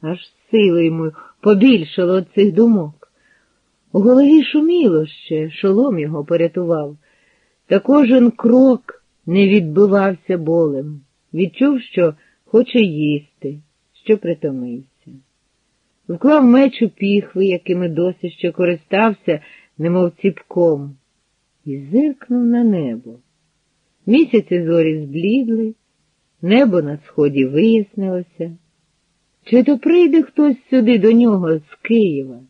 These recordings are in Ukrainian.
Аж сили йому побільшало від цих думок. У голові шуміло ще, шолом його порятував, та кожен крок не відбивався болем. Відчув, що хоче їсти, що притомився. Вклав меч у піхви, якими досі ще користався, немов ціпком, і зиркнув на небо. Місяці зорі зблідли, небо на сході вияснилося. Чи то прийде хтось сюди до нього з Києва?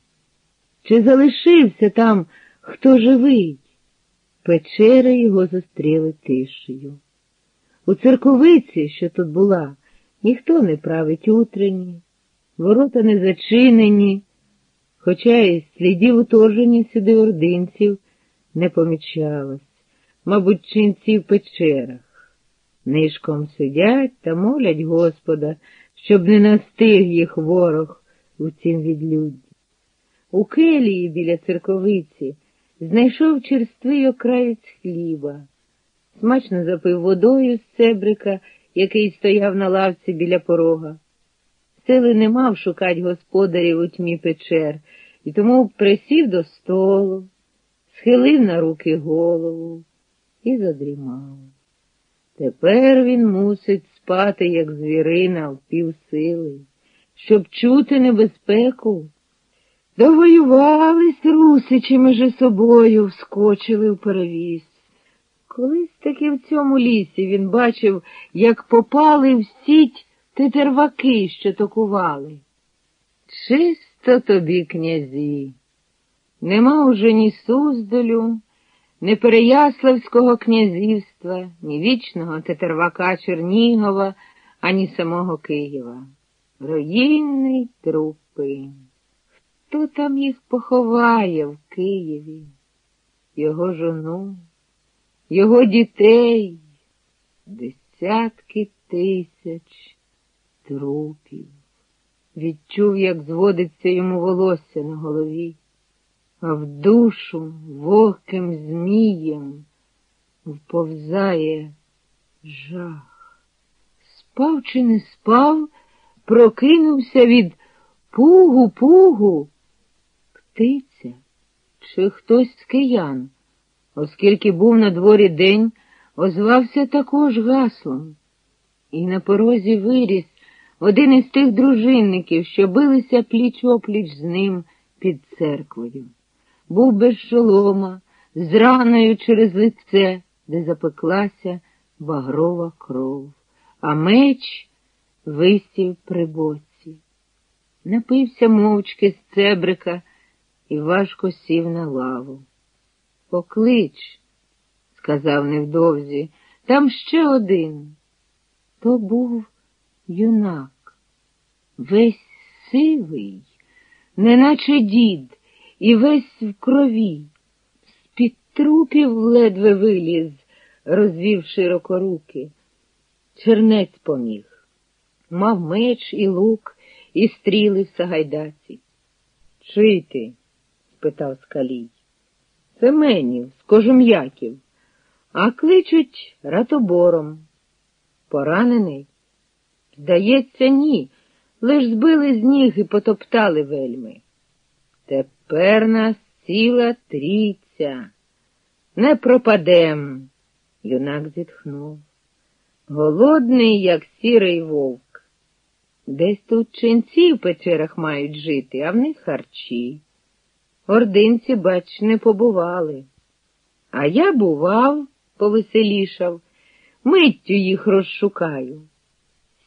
Чи залишився там хто живий? Печери його зустріли тишею. У церковиці, що тут була, ніхто не править утрені, ворота не зачинені, хоча й слідів уторження сюди ординців не помічалось, мабуть, чинці в печерах. Нишком сидять та молять Господа, щоб не настиг їх ворог у цім відлюдді. У келії біля церковиці знайшов черствий окраєць хліба, смачно запив водою з цебрика, який стояв на лавці біля порога. Сили не мав шукать господарів у тьмі печер, і тому присів до столу, схилив на руки голову і задрімав. Тепер він мусить спати, як звірина, в півсили, щоб чути небезпеку. Довоювались русичі між собою, вскочили в перевіз. Колись таки в цьому лісі він бачив, як попали в сіть тетерваки, що токували. Чисто тобі, князі, нема уже ні Суздолю, ні Переяславського князівства, ні вічного тетервака Чернігова, ані самого Києва. Руїнний трупи. Хто там їх поховає в Києві? Його жону, його дітей, десятки тисяч трупів. Відчув, як зводиться йому волосся на голові, в душу вогким змієм вповзає жах. Спав чи не спав, прокинувся від пугу-пугу птиця чи хтось з киян, оскільки був на дворі день, озвався також гаслом, і на порозі виріс один із тих дружинників, що билися пліч опліч з ним під церквою. Був без шолома, з раною через лице, де запеклася багрова кров, а меч висів при боці. Напився мовчки з цебрика і важко сів на лаву. Поклич, сказав невдовзі, там ще один. То був юнак, весь сивий, неначе дід, і весь в крові, з-під трупів ледве виліз, розвів широко руки. Чернець поміг, мав меч і лук, і стріли в Сагайдаці. Чий ти? спитав скалій. Семенів, з кожум'яків, а кличуть ратобором. Поранений? Здається, ні. Лиш збили з ніг і потоптали вельми. Тепер нас ціла трійця. Не пропадем, юнак зітхнув. Голодний, як сірий вовк. Десь тут ченці в печерах мають жити, а в них харчі. Ординці, бач, не побували. А я бував, повеселішав, миттю їх розшукаю.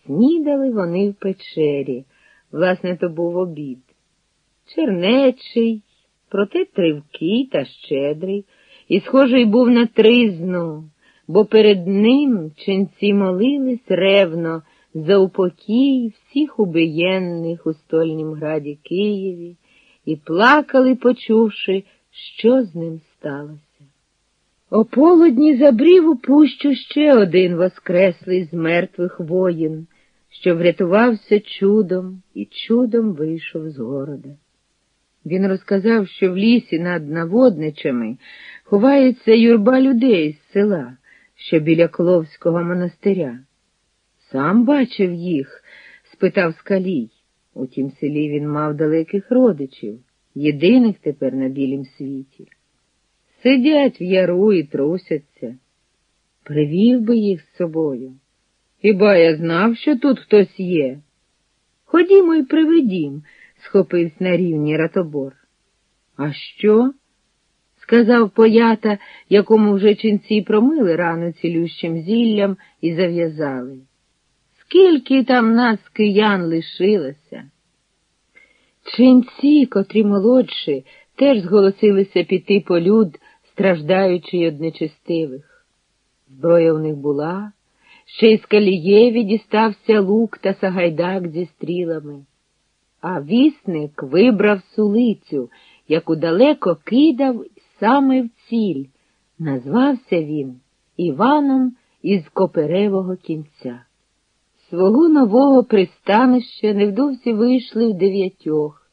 Снідали вони в печері, власне, то був обід. Чернечий, проте тривкий та щедрий, і схожий був на тризну, бо перед ним ченці молились ревно за упокій всіх убиєнних у стольнім граді Києві і плакали, почувши, що з ним сталося. О полудні забрів у пущу ще один воскреслий з мертвих воїн, що врятувався чудом і чудом вийшов з города. Він розказав, що в лісі над наводничами ховається юрба людей з села, що біля Кловського монастиря. Сам бачив їх? спитав скалій. У тім селі він мав далеких родичів, єдиних тепер на білім світі. Сидять в яру і трусяться. Привів би їх з собою. Хіба я знав, що тут хтось є? Ходімо і приведім, схопився на рівні ратобор. А що? сказав поята, якому вже ченці промили рану цілющим зіллям і зав'язали. Скільки там нас киян лишилося? Ченці, котрі молодші, теж зголосилися піти по люд, страждаючи й од нечестивих. Зброя в них була, ще й з Калієві дістався лук та сагайдак зі стрілами. А вісник вибрав сулицю, яку далеко кидав саме в ціль. Назвався він Іваном із Коперевого кінця. Свого нового пристанища невдовзі вийшли в дев'ятьох.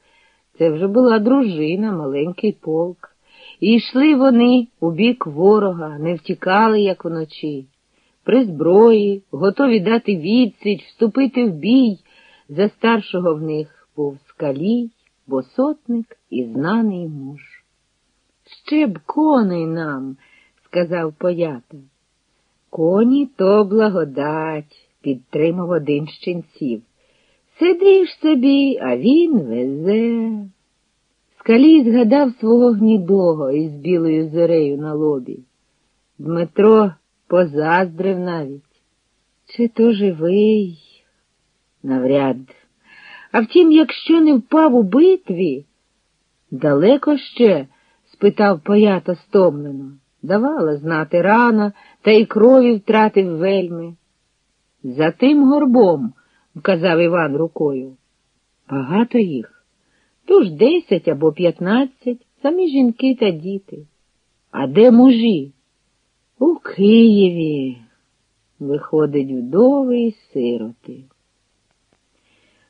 Це вже була дружина, маленький полк. І йшли вони у бік ворога, не втікали, як вночі. При зброї, готові дати відсіч, вступити в бій. За старшого в них був скалій, босотник і знаний муж. Ще б коней нам, сказав поята. Коні то благодать, підтримав один з ченців. Сидиш собі, а він везе. Скалій згадав свого гнідого із білою зорею на лобі. Дмитро позаздрив навіть. Чи то живий? Навряд. А втім, якщо не впав у битві, далеко ще спитав поята стомлено. Давала знати рана, та й крові втратив вельми. За тим горбом, вказав Іван рукою. Багато їх. Тож десять або п'ятнадцять, самі жінки та діти. А де мужі? У Києві. Виходить вдови й сироти.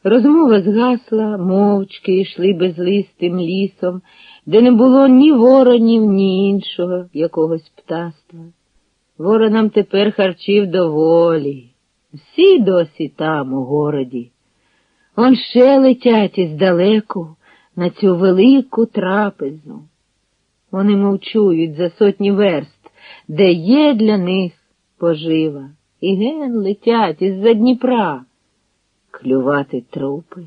Розмова згасла, мовчки йшли безлистим лісом, де не було ні воронів, ні іншого якогось птаства. Воронам тепер харчів доволі. Всі досі там, у городі. Он ще летять іздалеку на цю велику трапезу. Вони мовчують за сотні верст, де є для них пожива. І ген летять із-за Дніпра. Клювати трупи.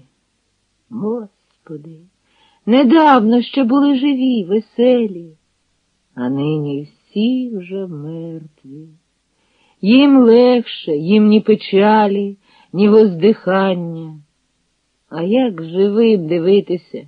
Господи, недавно ще були живі, веселі, а нині всі вже мертві. Їм легше, їм ні печалі, ні воздихання. А як живим дивитися?